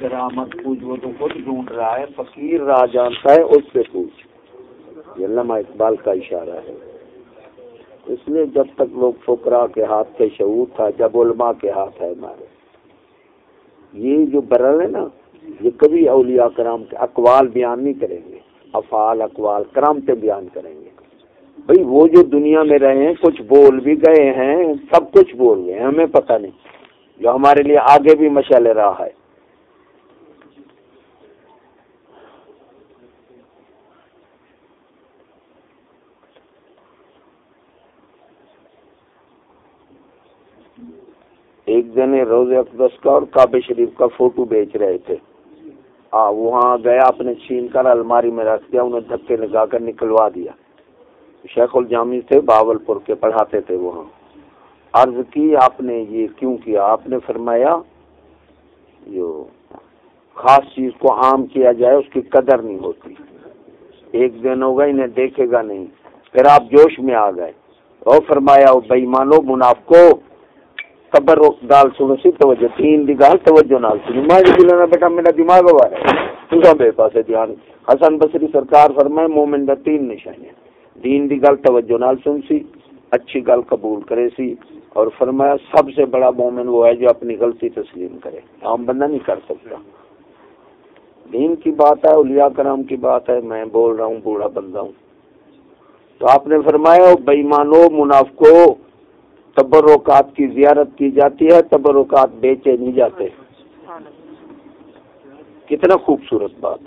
کرامت پوچھ، وہ تو خود ڈھونڈ رہا ہے، فقیر راہ جانتا ہے، اس سے پوچھ۔ یہ علامہ اقبال کا اشارہ ہے۔ اس لیے جب تک لوگ فکرا کے ہاتھ کے شعور تھا، جب علماء کے ہاتھ ہے ہمارے۔ یہ جو برل ہے نا، یہ کبھی اولیاء کرام کے اقوال بیان نہیں کریں گے۔ افعال، اقوال، کرام بیان کریں گے۔ بھائی، وہ جو دنیا میں رہے ہیں، کچھ بول بھی گئے ہیں، سب کچھ بول گئے ہیں، ہمیں پتہ نہیں۔ جو ہمارے لیے آگے بھی مشعل رہا ہے۔ ایک جنے روز اقدس کا اور کعبہ شریف کا فوٹو بیچ رہے تھے۔ آ، وہاں گیا، اپنے چھین کر الماری میں رکھ دیا، انہیں دھکے لگا کر نکلوا دیا۔ شیخ الجامی تھے باول پور کے پڑھاتے تھے وہاں۔ عرض کی، آپ نے یہ کیوں کیا؟ آپ نے فرمایا، جو خاص چیز کو عام کیا جائے، اس کی قدر نہیں ہوتی۔ ایک دن ہوگا، انہیں دیکھے گا نہیں۔ پھر آپ جوش میں آ گئے۔ اور فرمایا بئی مانو مناف کو قبر گال سنو سی توجہ، تین دی گال توجہ نال سنی میں جو بلنا بیٹا میرا دماغ ہوا ہے۔ تو بے پاسے دھیان حسن بصری سرکار فرمائے، مومن دا تین نشانیاں دین دی گل توجہ نال سن سی، اچھی گل قبول کرے سی۔ اور فرمایا، سب سے بڑا مومن وہ ہے جو اپنی غلطی تسلیم کرے۔ عام بندہ نہیں کر سکتا۔ دین کی بات ہے، اولیاء کرام کی بات ہے، میں بول رہا ہوں، بوڑھا بندہ ہوں۔ تو آپ نے فرمایا بےمانو منافقو تبرکات کی زیارت کی جاتی ہے، تبرکات بیچے نہیں جاتے۔ کتنا خوبصورت بات۔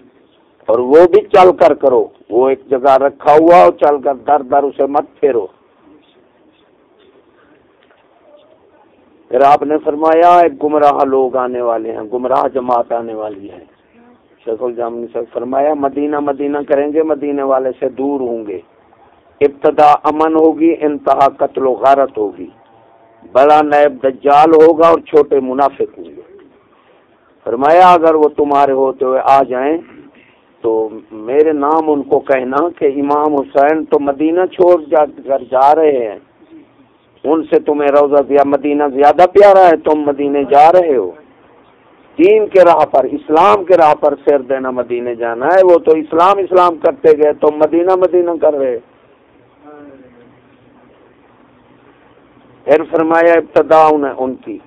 اور وہ بھی چل کر کرو، وہ ایک جگہ رکھا ہوا اور چل کر در در اسے مت پھیرو۔ پھر آپ نے فرمایا ایک گمراہ لوگ آنے والے ہیں، گمراہ جماعت آنے والی ہے۔ شیخ الجامنی سے فرمایا، مدینہ مدینہ کریں گے مدینے والے سے دور ہوں گے۔ ابتدا امن ہوگی، انتہا قتل و غارت ہوگی۔ بڑا نیب دجال ہوگا اور چھوٹے منافق ہوں گے۔ فرمایا، اگر وہ تمہارے ہوتے ہوئے آ جائیں، تو میرے نام ان کو کہنا کہ امام حسین تو مدینہ چھوڑ جا کر جا رہے ہیں۔ ان سے تمہیں روزہ دیا، مدینہ زیادہ پیارا ہے، تم مدینے جا رہے ہو۔ دین کے راہ پر، اسلام کے راہ پر سیر دینا مدینے جانا ہے۔ وہ تو اسلام اسلام کرتے گئے، تم مدینہ مدینہ کر رہے۔ پھر فرمایا ابتدا ان کی۔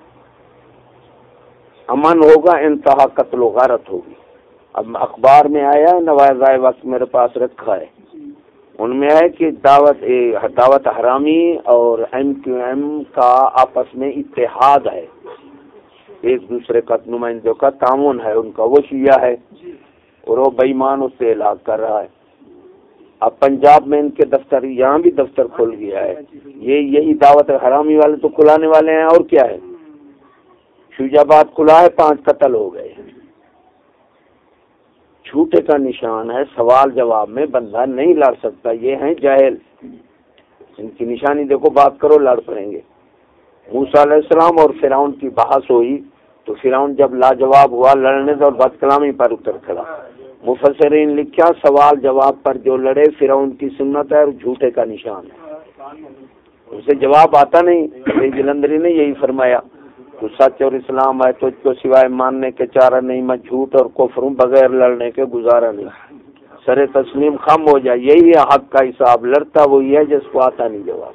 امن ہوگا، انتہا قتل و غارت ہوگی۔ اب اخبار میں آیا، نواز وقت میرے پاس رکھا ہے۔ ان میں ہے کہ دعوت دعوت حرامی اور ایم کیو ایم کا آپس میں اتحاد ہے۔ ایک دوسرے کا نمائندوں کا تعاون ہے، ان کا وہ شیعہ ہے۔ اور وہ بےمان اس سے علاج کر رہا ہے۔ اب پنجاب میں ان کے دفتر یہاں بھی دفتر کھل گیا ہے۔ یہ یہی دعوت حرامی والے تو کھلانے والے ہیں، اور کیا ہے؟ شوجاباد کھلا ہے، پانچ قتل ہو گئے جھوٹے کا نشان ہے، سوال جواب میں بندہ نہیں لڑ سکتا، یہ ہیں جاہل۔ ان کی نشانی دیکھو، بات کرو، لڑ پڑیں گے۔ موسا علیہ السلام اور فراؤن کی بحث ہوئی، تو فراؤن جب لاجواب ہوا، لڑنے سے اور بد کلامی پر اتر کھڑا۔ مفسرین لکھا سوال جواب پر جو لڑے فراؤن کی سنت ہے اور جھوٹے کا نشان ہے؟ اسے جواب آتا نہیں جلندری نے یہی فرمایا۔ تو سچ اور اسلام ہے، تو کو سوائے ماننے کے چارہ نہیں، میں جھوٹ اور کفروں بغیر لڑنے کے گزارا نہیں۔ سر تسلیم خم ہو جائے، یہی ہے حق کا حساب۔ لڑتا وہی ہے جس کو آتا نہیں جواب۔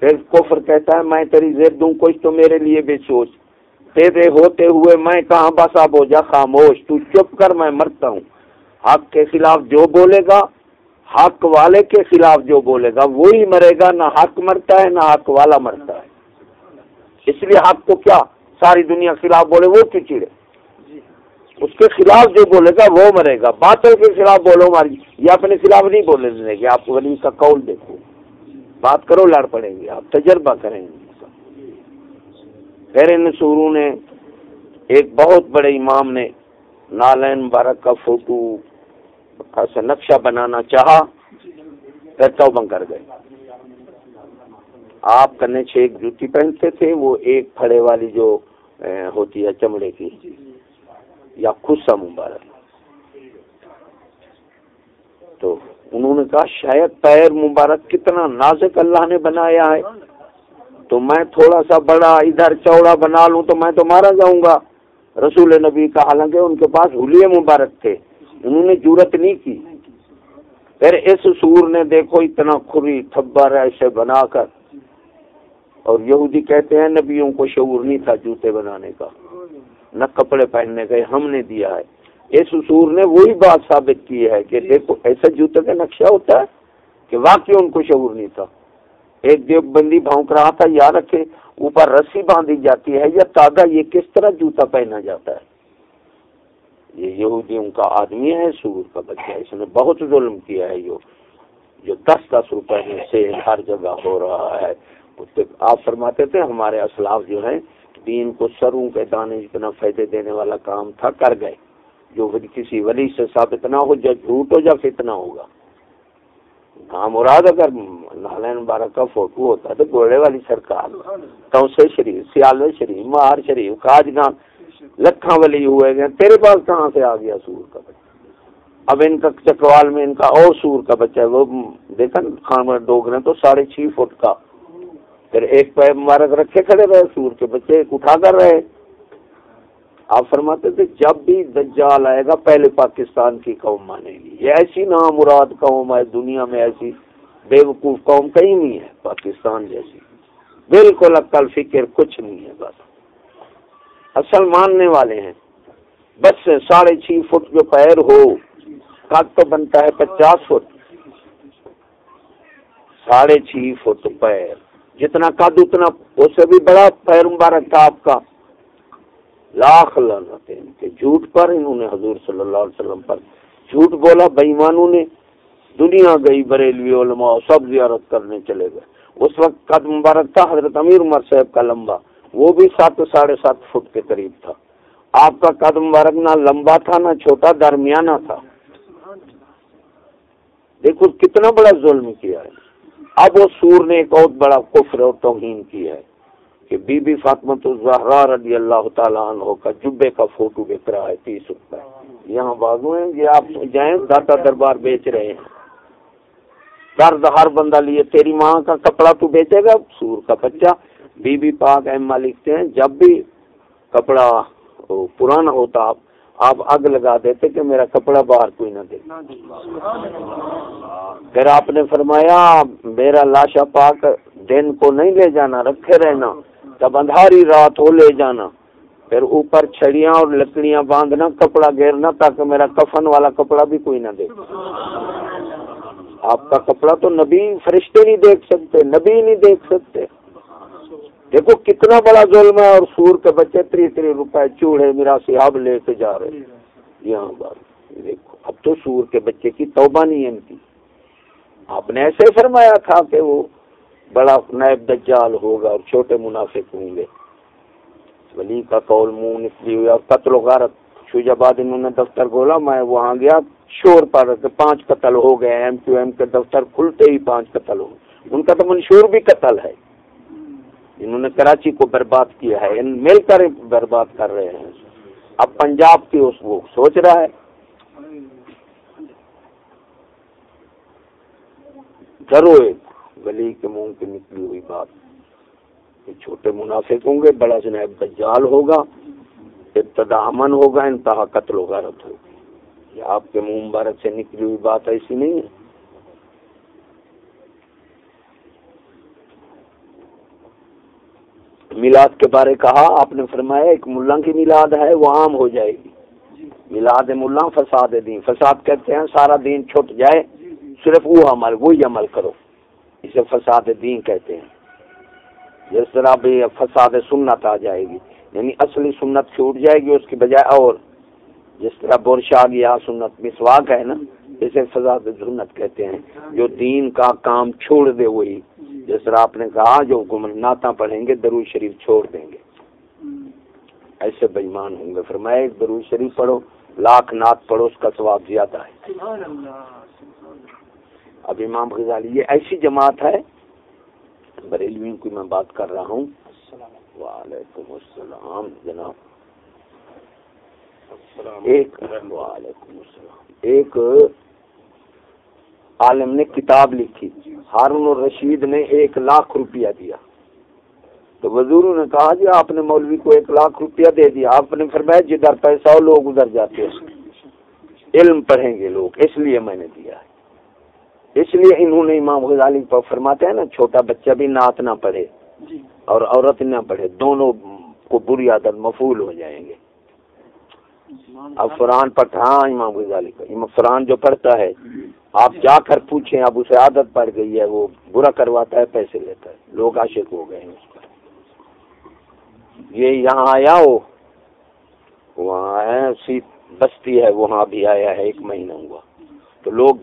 پھر کفر کہتا ہے، میں تیری زیر دوں، کچھ تو میرے لیے بھی سوچ۔ تیرے ہوتے ہوئے میں کہاں بسا ہو جا، خاموش، تو چپ کر میں مرتا ہوں۔ حق کے خلاف جو بولے گا، حق والے کے خلاف جو بولے گا، وہی مرے گا، نہ حق مرتا ہے، نہ حق والا مرتا ہے۔ اس لیے حق کو کیا ساری دنیا خلاف بولے، وہ کیوں چڑے اس کے خلاف جو بولے گا، وہ مرے گا۔ باطل کے خلاف بولو ماری یہ اپنے خلاف نہیں بولے دینے گے۔ آپ ولی کا قول دیکھو۔ بات کرو، لڑ پڑیں گے۔ آپ تجربہ کریں گے۔ پھر ان نے، ایک بہت بڑے امام نے نالین مبارک کا فوٹو ایسا نقشہ بنانا چاہا، پھر توبہ کر گئے۔ آپ کرنے سے ایک جوتی پہنتے تھے، وہ ایک پھڑے والی جو ہوتی ہے چمڑے کی، یا خصا مبارک۔ تو انہوں نے کہا، شاید پیر مبارک کتنا نازک اللہ نے بنایا ہے۔ تو میں تھوڑا سا بڑا ادھر چوڑا بنا لوں تو میں تو مارا جاؤں گا۔ رسول نبی کا حالانکہ ان کے پاس حلیے مبارک تھے۔ انہوں نے جورت نہیں کی۔ پھر اس سور نے دیکھو اتنا کھری تھبر ایسے بنا کر۔ اور یہودی کہتے ہیں نبیوں کو شعور نہیں تھا جوتے بنانے کا۔ نہ کپڑے پہننے کا ہم نے دیا ہے۔ اس سور نے وہی بات ثابت کی ہے کہ دیکھو ایسا جوتے کا نقشہ ہوتا ہے کہ واقعی ان کو شعور نہیں تھا۔ ایک دیو بندی بھونک رہا تھا یا رکھے، اوپر رسی باندھی جاتی ہے یا تازہ یہ کس طرح جوتا پہنا جاتا ہے؟ یہ یہودیوں کا آدمی ہے، سور کا بچہ اس نے بہت ظلم کیا ہے جو جو دس دس روپے میں سے ہر جگہ ہو رہا ہے۔ آپ فرماتے تھے، ہمارے اسلاف جو ہیں، دین کو سروں کے دانے جتنا فائدے دینے والا کام تھا، کر گئے۔ جو کسی ولی سے ثابت نہ ہو یا جھوٹ ہو یا فتنہ ہوگا۔ ہاں مراد اگر نالین مبارک کا فوٹو ہوتا تو گوڑے والی سرکار توسے شریف سیال شریف، مہار شریف کاج گان لکھاں ولی ہوئے گئے، تیرے پاس کہاں سے آ گیا سور کا بچہ؟ اب ان کا چکوال میں ان کا اور سور کا بچہ ہے، وہ دیکھا خان ڈوگرے تو ساڑھے چھ فٹ کا۔ پھر ایک پیر مبارک رکھے کھڑے رہے سور کے بچے، ایک اٹھا کر رہے۔ آپ فرماتے تھے، جب بھی دجال آئے گا، پہلے پاکستان کی قوم مانے گی۔ یہ ایسی نام مراد قوم ہے، دنیا میں ایسی بے وقوف قوم کہیں نہیں ہے، پاکستان جیسی۔ بالکل عقل، فکر، کچھ نہیں ہے، بس۔ اصل ماننے والے ہیں۔ بس ساڑھے چھ فٹ جو پیر ہو کد تو بنتا ہے پچاس فٹ۔ ساڑھے چھ فٹ پیر۔ جتنا قد اتنا، اس سے بھی بڑا پیر مبارک تھا آپ کا۔ لاکھ لانت ان کے جھوٹ پر انہوں نے حضور صلی اللہ علیہ وسلم پر جھوٹ بولا بےمانوں نے دنیا گئی بریلوی علماء سب زیارت کرنے چلے گئے۔ اس وقت قد مبارک تھا حضرت امیر عمر صاحب کا لمبا، وہ بھی سات، ساڑھے سات فٹ کے قریب تھا۔ آپ کا قد مبارک نہ لمبا تھا، نہ چھوٹا، درمیانہ تھا۔ دیکھو کتنا بڑا ظلم کیا ہے۔ اب وہ سور نے ایک بہت بڑا کفر اور توہین کیا ہے۔ کہ بی بی فاطمت الزہرا رضی اللہ تعالیٰ عنہ کا جبے کا فوٹو بک رہا ہے تیس روپے۔ یہاں بازو ہیں یہ آپ جائیں، داتا دربار بیچ رہے ہیں۔ درد ہر بندہ لیے، تیری ماں کا کپڑا تو بیچے گا، سور کا بچہ۔ بی بی پاک اما لکھتے ہیں، جب بھی کپڑا پرانا ہوتا، آپ آپ اگ لگا دیتے کہ میرا کپڑا باہر کوئی نہ دے۔ پھر آپ نے فرمایا، میرا لاشا پاک دن کو نہیں لے جانا، رکھے رہنا۔ جب اندھاری رات ہو لے جانا، پھر اوپر چھڑیاں اور لکڑیاں باندھنا کپڑا گھیرنا تاکہ میرا کفن والا کپڑا بھی کوئی نہ دے آپ کا کپڑا تو نبی فرشتے نہیں دیکھ سکتے، نبی نہیں دیکھ سکتے۔ دیکھو کتنا بڑا ظلم ہے اور سور کے بچے تری تری روپے چوڑے میرا سیاب لے کے جا رہے یہاں بات۔ دیکھو، اب تو سور کے بچے کی توبہ نہیں ان کی۔ آپ نے ایسے فرمایا تھا کہ وہ بڑا نیب دجال ہوگا اور چھوٹے منافق ہوں گے۔ ولی کا قول منہ نکلی ہوئی اور قتل و غارت۔ شوج آباد انہوں نے دفتر کھولا میں وہاں گیا، شور پڑ رہے پانچ قتل ہو گئے، ایم کیو ایم کے دفتر کھلتے ہی پانچ قتل ہو ان کا تو منشور بھی قتل ہے۔ انہوں نے کراچی کو برباد کیا ہے، ان مل کر برباد کر رہے ہیں۔ اب پنجاب کی اس وہ سوچ رہا ہے۔ ڈرو ایک گلی کے منہ کی نکلی ہوئی بات۔ چھوٹے منافق ہوں گے، بڑا جناب دجال ہوگا، ابتدا امن ہوگا، انتہا قتل و غارت ہوگی۔ یہ آپ کے منہ مبارک سے نکلی ہوئی بات ایسی نہیں ہے۔ میلاد کے بارے کہا، آپ نے فرمایا ایک ملا کی میلاد ہے، وہ عام ہو جائے گی۔ میلاد ملا، فساد دین۔ فساد کہتے ہیں، سارا دین چھٹ جائے، صرف وہ عمل، وہی عمل کرو۔ اسے فساد دین کہتے ہیں۔ جس طرح بھی فساد سنت آ جائے گی یعنی اصلی سنت چھوٹ جائے گی، اس کی بجائے اور۔ جس طرح برش آ گیا سنت مسواک ہے نا، اسے فساد سنت کہتے ہیں۔ جو دین کا کام چھوڑ دے وہی۔ جس طرح آپ نے کہا، جو نعتہ پڑھیں گے، درو شریف چھوڑ دیں گے۔ ایسے بےمان ہوں گے۔ فرمائے ایک درو شریف پڑھو، لاکھ نعت پڑھو، اس کا ثواب زیادہ ہے۔ اب امام غزالی یہ ایسی جماعت ہے بریلوی کی میں بات کر رہا ہوں۔ وعلیکم السلام جناب۔ ایک وعلیکم السلام۔ ایک عالم نے کتاب لکھی۔ ہارون الرشید نے ایک لاکھ روپیہ دیا۔ تو وزوروں نے کہا جی آپ نے مولوی کو ایک لاکھ روپیہ دے دیا۔ آپ نے فرمایا جدھر پیسہ ہو لوگ ادھر جاتے ہیں۔ علم پڑھیں گے لوگ اس لیے میں نے دیا ہے۔ اس لیے انہوں نے امام غزالی پر فرماتے ہیں نا چھوٹا بچہ بھی نعت نہ پڑھے جی۔ اور عورت نہ پڑھے دونوں کو بری عادت مفول ہو جائیں گے۔ اب پڑھتا ہاں امام غزالی کا امام فران جو پڑھتا ہے آپ جا کر پوچھیں اب اسے عادت پڑ گئی ہے وہ برا کرواتا ہے پیسے لیتا ہے۔ لوگ عاشق ہو گئے ہیں اس پر۔ یہ یہاں آیا ہو۔ وہاں ہے سی بستی ہے وہاں بھی آیا ہے ایک مہینہ ہوا۔ تو لوگ